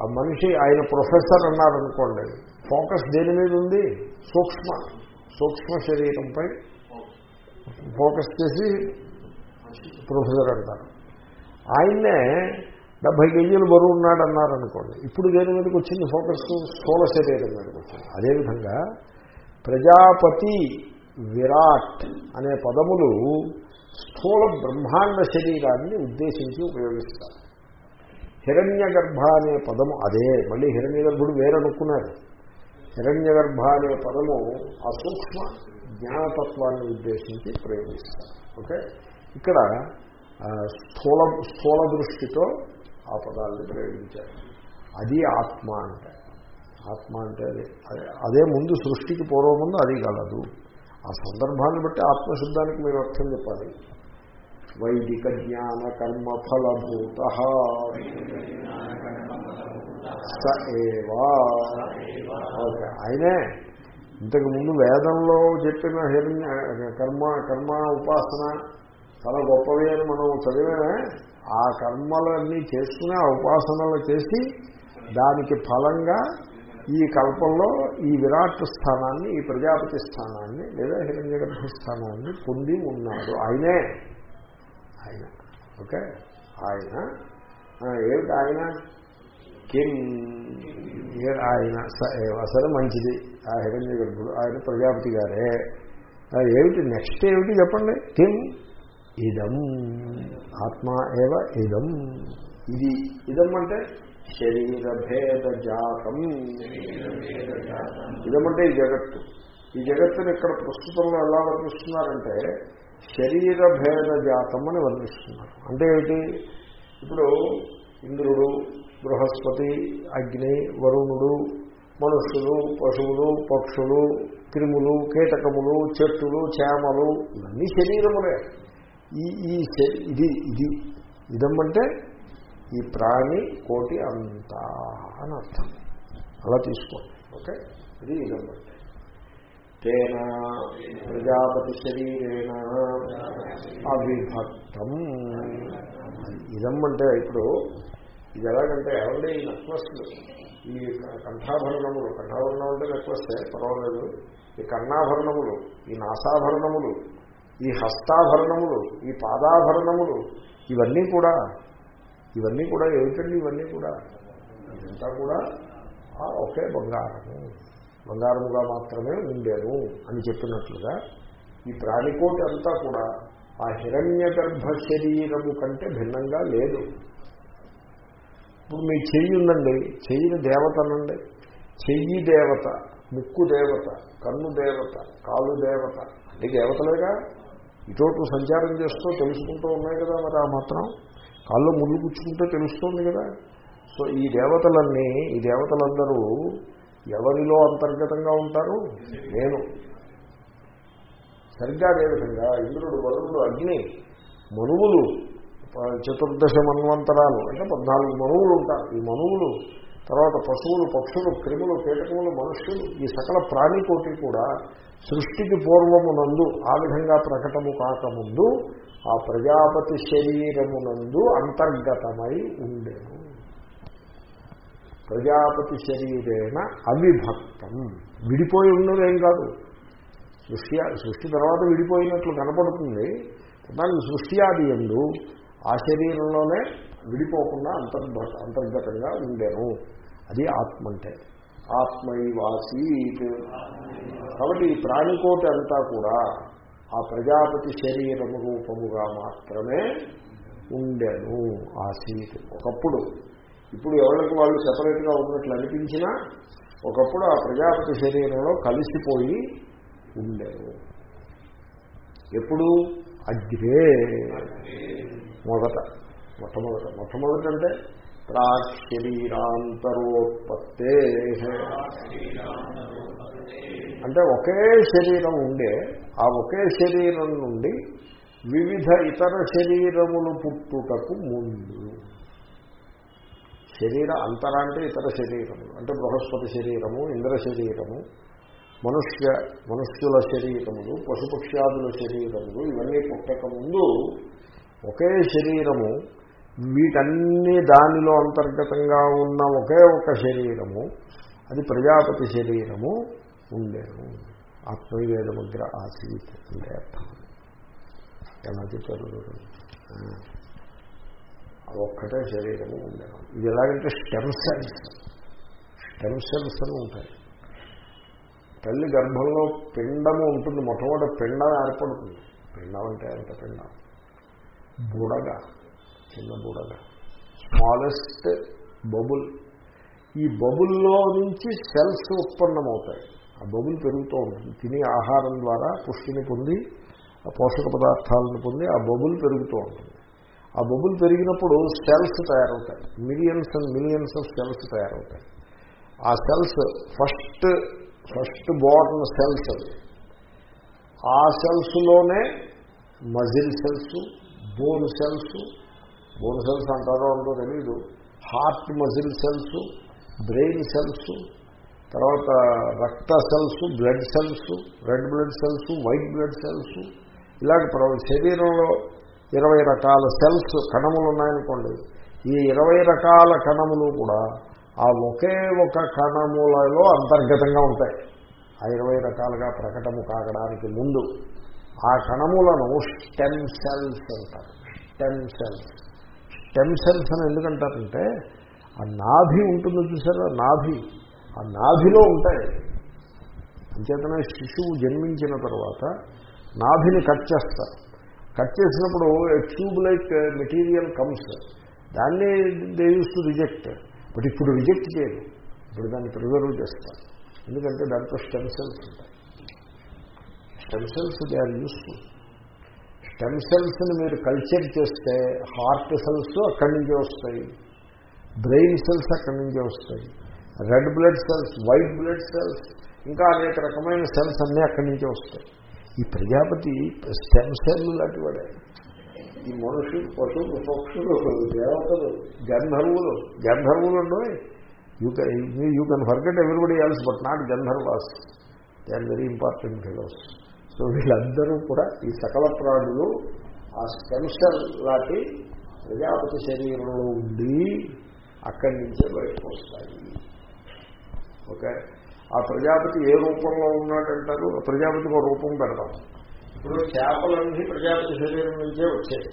ఆ మనిషి ఆయన ప్రొఫెసర్ అన్నారనుకోండి ఫోకస్ దేని మీద ఉంది? సూక్ష్మ. సూక్ష్మ శరీరంపై ఫోకస్ చేసి ప్రొఫెసర్ అంటారు. ఆయన్నే డెబ్బై కేజీలు బరువు ఉన్నాడు అన్నారు అనుకోండి ఇప్పుడు దేని మీదకి వచ్చింది ఫోకస్? స్థూల శరీరం మీదకి వచ్చింది. అదేవిధంగా ప్రజాపతి విరాట్ అనే పదములు స్థూల బ్రహ్మాండ శరీరాన్ని ఉద్దేశించి ఉపయోగిస్తారు. హిరణ్య గర్భ అనే పదము అదే. మళ్ళీ హిరణ్య గర్భుడు వేరనుకున్నారు హిరణ్య గర్భ అనే పదము ఆ సూక్ష్మ జ్ఞానతత్వాన్ని ఉద్దేశించి ప్రయోగిస్తారు. ఓకే? ఇక్కడ స్థూల స్థూల దృష్టితో ఆ పదాలను ప్రయోగించారు. అది ఆత్మ అంటే. ఆత్మ అంటే అదే. అదే- అదే ముందు సృష్టికి పూర్వం ముందు అది కలదు. ఆ సందర్భాన్ని బట్టి ఆత్మశుద్ధానికి మీరు అర్థం చెప్పాలి. వైదిక జ్ఞాన కర్మ ఫలభూత స ఏవా. ఓకే ఆయనే. ఇంతకు ముందు వేదంలో చెప్పిన హిరణ్య కర్మ కర్మ ఉపాసన చాలా గొప్పవి అని మనం చదివానే ఆ కర్మలన్నీ చేసుకుని ఆ ఉపాసనలు చేసి దానికి ఫలంగా ఈ కల్పంలో ఈ విరాట్ స్థానాన్ని ఈ ప్రజాపతి స్థానాన్ని లేదా హిరణ్య స్థానాన్ని పొంది ఉన్నాడు. ఆయనే. ఆయన. ఓకే? ఆయన. ఏమిటి ఆయన? కిం ఆయన అసలు సరే మంచిది. ఆ హిరణ్య గర్భుడు ఆయన ప్రజాపతి గారే. ఏమిటి నెక్స్ట్ ఏమిటి చెప్పండి? కిం ఇదం. ఆత్మ ఏవ ఇదం. ఇది ఇదం అంటే శరీరభేద జాతం ఇదమంటే ఈ జగత్తు. ఈ జగత్తును ఇక్కడ ప్రస్తుతంలో ఎలా వర్ణిస్తున్నారంటే శరీర భేద జాతం అని వర్ణిస్తున్నారు. అంటే ఏమిటి? ఇప్పుడు ఇంద్రుడు బృహస్పతి అగ్ని వరుణుడు మనుషులు పశువులు పక్షులు క్రిములు కీటకములు చెట్టులు చేమలు ఇవన్నీ శరీరములే. ఈ ఈ శ- ఇది ఇది ఇదమ్మంటే ఈ ప్రాణి కోటి అంతా అని అర్థం. అలా తీసుకోండి ఓకే? ఇది ఇదమ్మంటే. తేన ప్రజాపతి శరీరేణ అవిభక్తం. ఇదమ్మంటే ఇప్పుడు ఇది ఎలాగంటే ఎవరి ఈ నెక్లెస్లు ఈ కంఠాభరణములు. కంఠాభరణం అంటే నెక్లెస్సే పర్వాలేదు. ఈ కర్ణాభరణములు ఈ నాసాభరణములు ఈ హస్తాభరణములు ఈ పాదాభరణములు ఇవన్నీ కూడా ఇవన్నీ కూడా ఏమిటండి ఇవన్నీ కూడా? ఇదంతా కూడా ఒకే బంగారము. బంగారముగా మాత్రమే ఉండేను అని చెప్పినట్లుగా ఈ ప్రాణికోటి అంతా కూడా ఆ హిరణ్య గర్భ శరీరము కంటే భిన్నంగా లేదు. ఇప్పుడు మీ చెయ్యి ఉందండి. చెయ్యిని దేవత అనండి. చెయ్యి దేవత ముక్కు దేవత కన్ను దేవత కాలు దేవత అంటే దేవతలేగా ఇటోటు సంచారం చేస్తూ తెలుసుకుంటూ ఉన్నాయి కదా మరి ఆ మాత్రం. కాళ్ళు ముళ్ళు పుచ్చుకుంటే తెలుస్తుంది కదా. సో ఈ దేవతలన్నీ ఈ దేవతలందరూ ఎవరిలో అంతర్గతంగా ఉంటారు? నేను. సరిగ్గా అదేవిధంగా ఇంద్రుడు వరుణుడు అగ్ని మనువులు చతుర్దశ మన్వంతరాలు అంటే పద్నాలుగు మనువులు ఉంటారు. ఈ మనువులు తర్వాత పశువులు పక్షులు క్రిములు కీటకములు మనుష్యులు ఈ సకల ప్రాణికోటి కూడా సృష్టికి పూర్వమునందు ఆ విధంగా ప్రకటము కాకముందు ఆ ప్రజాపతి శరీరమునందు అంతర్గతమై ఉండేను. ప్రజాపతి శరీరేణ అవిభక్తం. విడిపోయి ఉన్నదేం కాదు. సృష్టి సృష్టి తర్వాత విడిపోయినట్లు కనపడుతుంది. దాని సృష్టి ఆది ఎందు ఆ శరీరంలోనే విడిపోకుండా అంతర్భ అంతర్గతంగా ఉండేను. అది ఆత్మ అంటే ఆత్మైవాసీత్ కాబట్టి ఈ ప్రాణికోటి అంతా కూడా ఆ ప్రజాపతి శరీరము రూపముగా మాత్రమే ఉండెను. ఆసీత్. ఒకప్పుడు ఇప్పుడు ఎవరికి వాళ్ళు సెపరేట్గా ఉన్నట్లు అనిపించినా ఒకప్పుడు ఆ ప్రజాపతి శరీరంలో కలిసిపోయి ఉండేను. ఎప్పుడు? అగ్రే మొదట మొట్టమొదట మొట్టమొదట అంటే ప్రాక్ శరీరాంతరోత్పత్తే అంటే ఒకే శరీరం ఉండే ఆ ఒకే శరీరం నుండి వివిధ ఇతర శరీరములు పుట్టుటకు ముందు. శరీర అంతర అంటే ఇతర శరీరములు అంటే బృహస్పతి శరీరము ఇంద్ర శరీరము మనుష్య మనుష్యుల శరీరములు పశుపక్ష్యాదుల శరీరములు ఇవన్నీ పుట్టక ముందు ఒకే శరీరము వీటన్ని దానిలో అంతర్గతంగా ఉన్న ఒకే ఒక శరీరము అది ప్రజాపతి శరీరము ఉండేను. ఆత్మవేదముద్ర ఆసీత్ అంటే అర్థం. ఎలా చెప్పారు ఒక్కటే శరీరము ఉండేను. ఇది ఎలాగంటే స్టెమ్ సెల్స్. స్టెమ్ సెల్స్ అని ఉంటాయి. తల్లి గర్భంలో పిండము ఉంటుంది. మొట్టమొదటి పిండం ఏర్పడుతుంది. పిండం అంటే ఎంత పిండం? బుడగ చిన్న బుడగ. స్మాలెస్ట్ బబుల్ ఈ బబుల్లో నుంచి సెల్స్ ఉత్పన్నమవుతాయి. ఆ బబుల్ పెరుగుతూ ఉంటుంది. తినే ఆహారం ద్వారా పుష్టిని పొంది ఆ పోషక పదార్థాలను పొంది ఆ బబుల్ పెరుగుతూ ఉంటుంది. ఆ బబుల్ పెరిగినప్పుడు సెల్స్ తయారవుతాయి. Millions and millions of cells తయారవుతాయి. ఆ cells first first born cells అవి ఆ సెల్స్లోనే muscle cells bone cells bone cells అంటారో అంటూ తెలీదు. Heart muscle cells brain cells తర్వాత రక్త cells blood cells red blood cells white blood cells ఇలాగ శరీరంలో ఇరవై రకాల సెల్స్ కణములు ఉన్నాయనుకోండి. ఈ ఇరవై రకాల కణములు కూడా ఆ ఒకే ఒక కణములలో అంతర్గతంగా ఉంటాయి. ఆ ఇరవై రకాలుగా ప్రకటము కాగడానికి ముందు. ఆ కణములను స్టెమ్ సెల్స్ అంటారు. స్టెమ్ సెల్స్ స్టెమ్ సెల్స్ అని ఎందుకంటారంటే ఆ నాభి ఉంటుంది చూసారా? నాభి. ఆ నాభిలో ఉంటాయి. అంచేతనే శిశువు జన్మించిన తర్వాత నాభిని కట్ చేస్తారు. కట్ చేసినప్పుడు ట్యూబ్ లైక్ మెటీరియల్ కమ్స్ దాన్ని they use to reject but ఇప్పుడు రిజెక్ట్ చేయరు. ఇప్పుడు దాన్ని ప్రిజర్వ్ చేస్తారు. ఎందుకంటే దాంట్లో స్టెమ్ సెల్స్ ఉంటాయి. Stem cells they are useful. Stem సెల్స్ని మీరు కల్చర్ చేస్తే హార్ట్ సెల్స్ అక్కడి నుంచే వస్తాయి. బ్రెయిన్ సెల్స్ అక్కడి నుంచే వస్తాయి. Red blood cells white blood cells ఇంకా అనేక రకమైన సెల్స్ అన్నీ అక్కడి నుంచే వస్తాయి. ఈ ప్రజాపతి స్టెమ్ సెల్ లాంటి వాడే. ఈ మనుషులు పశువులు పక్షులు దేవతలు గంధర్వులు గంధర్వులు ఉండవు you can you can forget everybody else but not Gandharvas they are very important ఫిలోస్ so వీళ్ళందరూ కూడా ఈ సకల ప్రాణులు ఆ స్టెమ్సెల్ లాంటి ప్రజాపతి శరీరంలో ఉండి అక్కడి నుంచే బయటకు వస్తాయి. ఓకే? ఆ ప్రజాపతి ఏ రూపంలో ఉన్నాడంటారు? ప్రజాపతికి ఒక రూపం పెడదాం ఇప్పుడు చేపలన్నీ ప్రజాపతి శరీరం నుంచే వచ్చాయి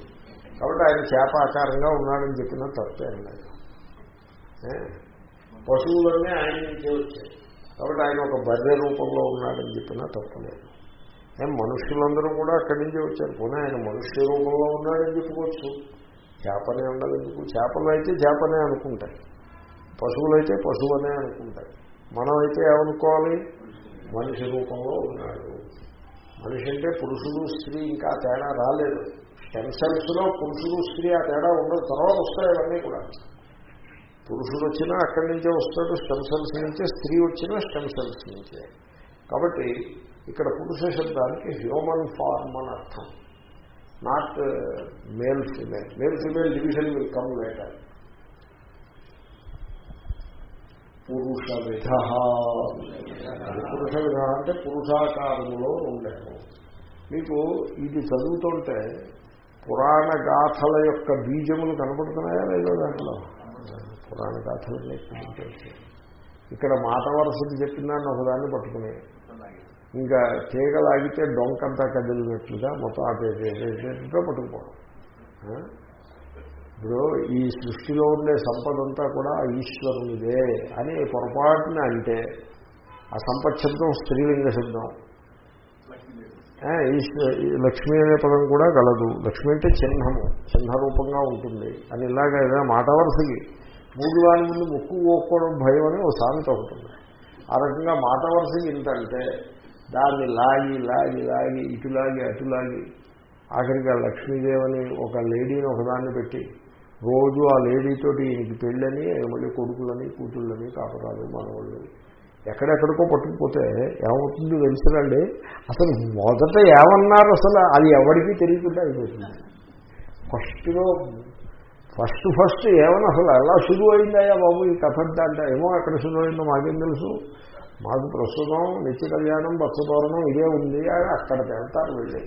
కాబట్టి ఆయన చేప ఆకారంగా ఉన్నాడని చెప్పిన తప్పేం లేదు పశువులన్నీ ఆయన నుంచే వచ్చాయి. కాబట్టి ఆయన ఒక బర్రె రూపంలో ఉన్నాడని చెప్పినా తప్పలేదు ఏం మనుషులందరూ కూడా అక్కడి నుంచే వచ్చారు. పోనీ ఆయన మనుష్య రూపంలో ఉన్నాడని చెప్పుకోవచ్చు. చేపనే ఉండదు ఎందుకు చేపలు అయితే చేపనే అనుకుంటాయి. అయితే పశువునే అనుకుంటాయి. అయితే ఏమనుకోవాలి? మనిషి రూపంలో ఉన్నాడు. మనిషి అంటే పురుషుడు స్త్రీ ఇంకా తేడా రాలేదు. సెన్సెన్స్లో పురుషుడు స్త్రీ ఆ తేడా ఉండదు. తర్వాత వస్తాయి అవన్నీ కూడా. పురుషుడు వచ్చినా అక్కడి నుంచే వస్తాడు స్టెమ్ సెల్స్ నుంచే స్త్రీ వచ్చినా స్టెమ్ సెల్స్ నుంచే. కాబట్టి ఇక్కడ పురుష శబ్దానికి హ్యూమన్ ఫార్మ్ అని అర్థం. Not male female male female division will come later పురుష విధ పురుష విధ అంటే పురుషాకారములో ఉండేది మీకు ఇది చదువుతుంటే పురాణ గాథల యొక్క బీజములు కనపడుతున్నాయా లేదో దాంట్లో? పురాణ గాథలన్నీ ఇక్కడ మాట వరసది చెప్పిందాన్ని ఒకదాన్ని పట్టుకునే ఇంకా తీగలాగితే డొంకంతా కదిలినట్లుగా మొత్తం అటేటేటేటో పట్టుకుపోవడం. ఇప్పుడు ఈ సృష్టిలో ఉండే సంపద అంతా కూడా ఈశ్వరునిదే అని పొరపాటున అంటే ఆ సంపత్ శబ్దం స్త్రీలింగ శబ్దం. లక్ష్మి అనే పదం కూడా గలదు లక్ష్మి అంటే చిహ్నము చిహ్న రూపంగా ఉంటుంది. అని ఇలాగ ఏదైనా మాట వరుసకి మూడు వారి ముందు ముక్కు పోసుకోవడం భయం అని ఒక సామెత ఉంటుంది ఆ రకంగా మాట వరుసకి ఇంతంటే దాన్ని లాగి లాగి లాగి ఇటు లాగి అటు లాగి. ఆఖరికి ఆ లక్ష్మీదేవని ఒక లేడీని ఒకదాన్ని పెట్టి రోజు ఆ లేడీతోటి ఈయనకి పెళ్ళని మళ్ళీ కొడుకులని కూతుళ్ళని కాపరాలు మనవాళ్ళు ఎక్కడెక్కడికో పట్టుకుపోతే ఏమవుతుంది తెలుసునండి అసలు మొదట ఏమన్నారు అసలు? అది ఎవరికీ తెలియకుండా అయిపోతుంది. ఫస్ట్లో ఫస్ట్ ఫస్ట్ ఏమన్నా అసలు ఎలా శురువు అయిందయ్యా బాబు ఈ కథ అంటే? ఏమో ఎక్కడ శురువు అయిందో మాకేం తెలుసు. మాకు ప్రస్తుతం నిత్య కళ్యాణం బత్సతోరణం ఇదే ఉంది అని అక్కడ వెళ్తారు వెళ్ళి.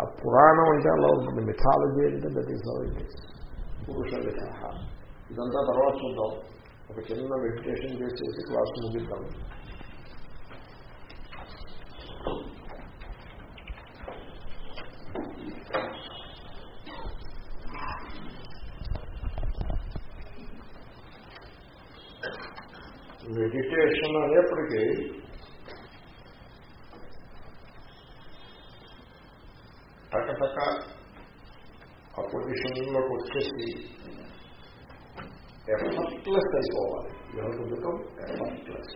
ఆ పురాణం అంటే అలా ఉంటుంది. మిథాలజీ అంటే that is how it is పురుష ఇదంతా తర్వాత చూద్దాం. ఒక చిన్న మెడిటేషన్ చేసేసి క్లాస్ ముగిద్దాం. మెడిటేషన్ అనేప్పటికీ టకటక ఆ పొజిషన్లోకి వచ్చేసి ఎఫర్ట్లెస్ అయిపోవాలి. ఎవరికి బికమ్ ఎఫర్ట్లెస్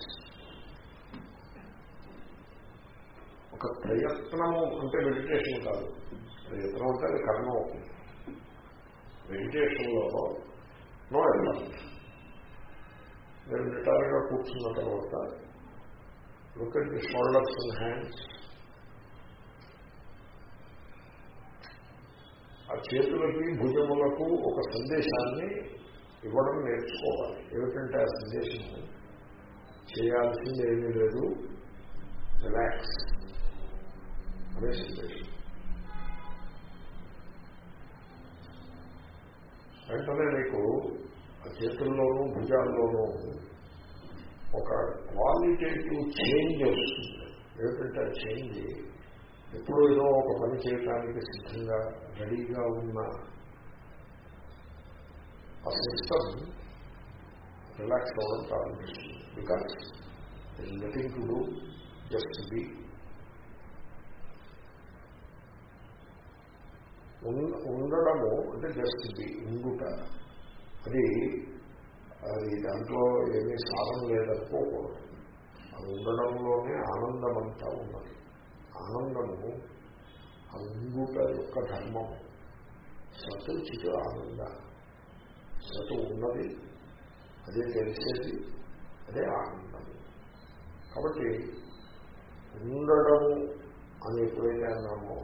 ఒక ప్రయత్నము అంటే మెడిటేషన్ కాదు. ప్రయత్నం అంటే అది కర్మ అవుతుంది. మెడిటేషన్లో నో ఎఫర్ట్ నేను నిటారుగా కూర్చున్న తర్వాత look at the shoulders and hands ఆ చేతులకి భుజములకు ఒక సందేశాన్ని ఇవ్వడం నేర్చుకోవాలి. ఏమిటంటే ఆ సందేశం? చేయాల్సింది ఏమీ లేదు. రిలాక్స్ అనే సందేశం. వెంటనే నీకు చేతుల్లోనూ భుజాల్లోనూ ఒక క్వాలిటేటివ్ చేంజ్ వస్తుంది. ఏమిటంటే ఆ చేంజ్ ఎప్పుడో ఏదో ఒక పని చేయడానికి సిద్ధంగా రెడీగా ఉన్న ఆ సిస్టమ్ రిలాక్స్ అవ్వడం ప్రారంభిస్తుంది. Because nothing to do just be ఉండడము అంటే జస్ట్ బి ఉండుట. అది అది దాంట్లో ఏమీ సారం లేదనుకోకూడదు అది ఉండడంలోనే ఆనందమంతా ఉన్నది. ఆనందము ఆ యొక్క ధర్మం. సతు చిటు ఆనంద. సతు ఉన్నది అదే తెలిసేది అదే ఆనందము. కాబట్టి ఉండడము అని ఎప్పుడైతే అన్నామో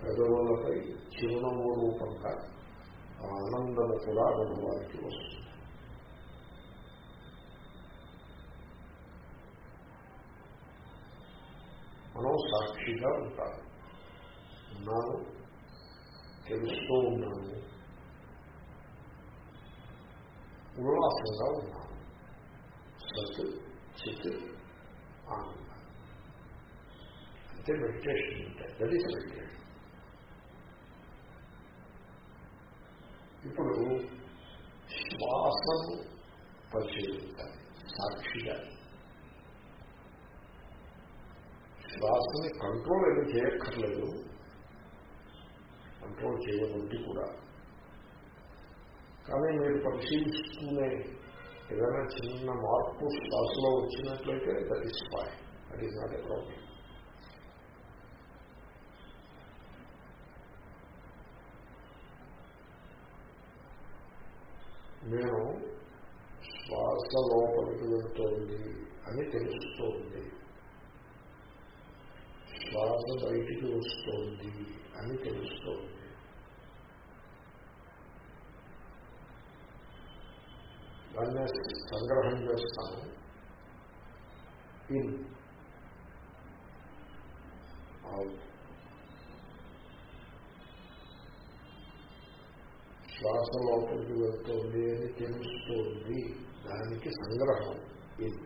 ప్రజలపై చిరునవ్వు రూపంగా ఆ ఆనందము కూడా అనుభవానికి వస్తుంది. మనం సాక్షిగా ఉంటాము. ఉన్నాను తెలుస్తూ ఉన్నాను ఉల్లాసంగా ఉన్నాను సత్ చిత్ ఆనంద. అంటే మెడిటేషన్ అంటే దట్ ఈస్ మెడిటేషన్ ఇప్పుడు శ్వాసను పరిశీలించాలి. సాక్షిగా. శ్వాసని కంట్రోల్ ఏమి చేయక్కర్లేదు. కంట్రోల్ చేయబట్టి కూడా. కానీ మీరు పరిశీలిస్తూనే ఏదైనా చిన్న మార్పు శ్వాసలో వచ్చినట్లయితే that is fine that is not a problem నేను శ్వాస లోపలికి వెళ్తోంది అని తెలుస్తోంది. శ్వాస బయటికి వస్తోంది అని తెలుస్తోంది. దాన్ని సంగ్రహం చేస్తాను. ఇన్. అవుట్. శ్వాస లోపలికి వెళ్తోంది అని తెలుస్తోంది. దానికి సంగ్రహం ఇది.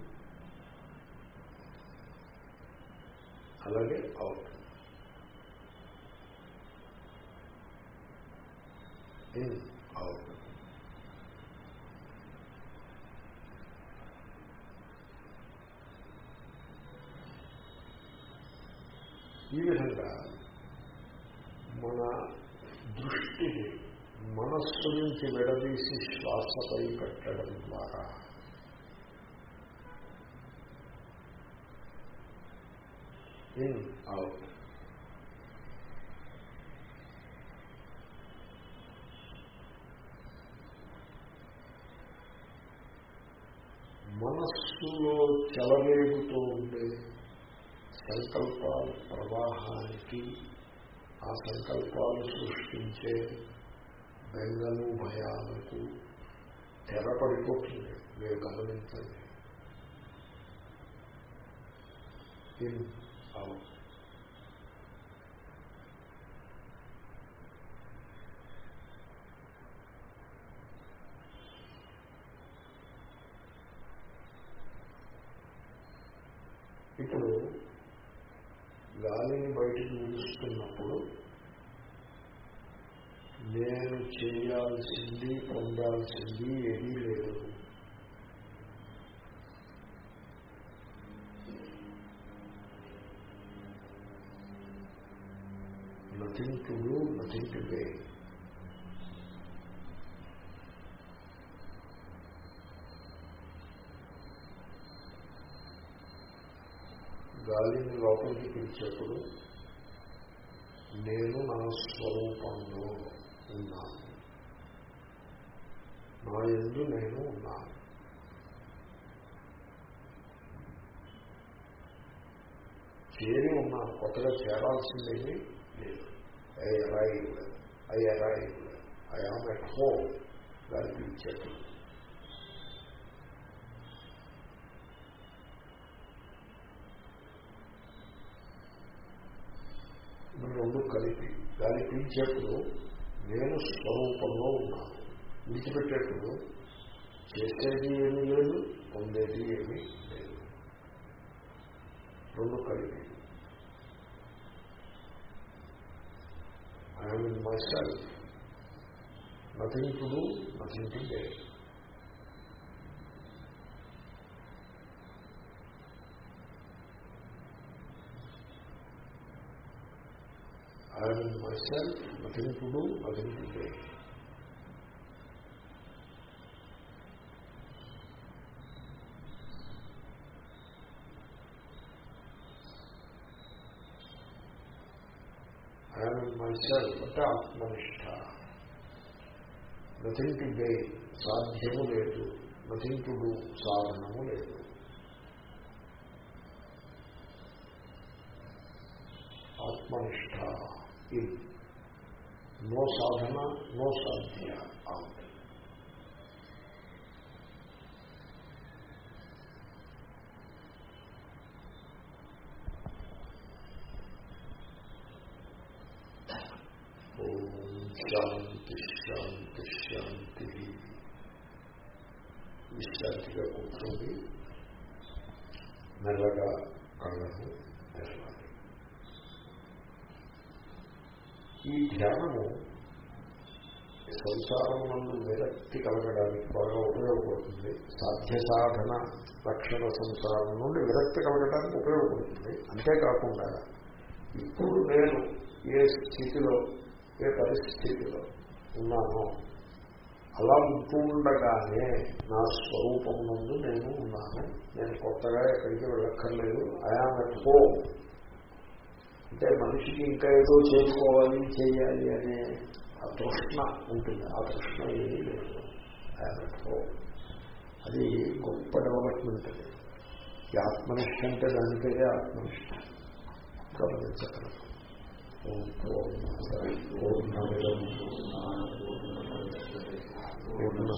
అలాగే అవుతుంది. ఇన్ అవుట్ ఈ విధంగా మన దృష్టిని మనస్సు నుంచి విడదీసి శ్వాసపై పెట్టడం ద్వారా. ఇన్ అవుట్ మనస్సులో చెలరేగుతూ ఉండే సంకల్పాల ప్రవాహానికి ఆ సంకల్పాలు సృష్టించే బెంగలు భయాలకు తెర పడిపోతుంది. మీరు గమనించండి. ఇన్ అవుట్ ఇప్పుడు గాలిని బయటికి విడుస్తున్నప్పుడు నేను చేయాల్సింది పొందాల్సింది ఏమీ లేదు. Nothing to do nothing to pay గాలిని లోపలికి పిలిచేప్పుడు నేను నా స్వరూపంలో ఉన్నాను. నా ఎందు నేను ఉన్నాను. చేరి ఉన్నాను. కొత్తగా చేరాల్సిందేమి లేదు. I arrive I arrive I am at home. దానికి పిలిచేప్పుడు రెండు కలిపి గాలి పిలిచేప్పుడు నేను స్వరూపంలో ఉన్నాను. విడిచిపెట్టేట్టు చేసేది ఏమీ లేదు పొందేది ఏమీ లేదు. రెండు కలిగి I'm in my self nothing to do nothing to day I am my self nothing to do nothing to day myself, అంటే ఆత్మనిష్ట. నథింగ్ టు గే సాధ్యము లేదు నథింగ్ టు డూ సాధనము లేదు. ఆత్మనిష్ట. ఇది నో సాధన నో సాధ్య అవుట్ ఓం శాంతి శాంతి శాంతి విశ్రాంతిగా కూర్చోండి మెల్లగా కళ్ళను తెరవాలి ఈ ధ్యానము సంసారం నందు విరక్తి కలగడానికి బాగా ఉపయోగపడుతుంది. సాధ్య సాధన రక్షణ సంసారం నుండి విరక్తి కలగడానికి ఉపయోగపడుతుంది. అంతేకాకుండా ఇప్పుడు నేను ఏ స్థితిలో ఏ పరిస్థితిలో ఉన్నానో అలా ఉంటూ ఉండగానే నా స్వరూపం నుండి నేను ఉన్నాను. నేను కొత్తగా ఎక్కడికి వెళ్ళక్కర్లేదు. ఐఆమ్ ఎట్ హోమ్ అంటే మనిషికి ఇంకా ఏదో చేసుకోవాలి చేయాలి అనే ఆ తృష్ణ ఉంటుంది. ఆ తృష్ణ ఏమీ లేదు. అది గొప్ప డెవలప్మెంట్ అది. ఈ ఆత్మనిష్ట అంటే దాని పేరే ఆత్మనిష్ట. గమనించగలరు ఓం పూర్ణ పూర్ణ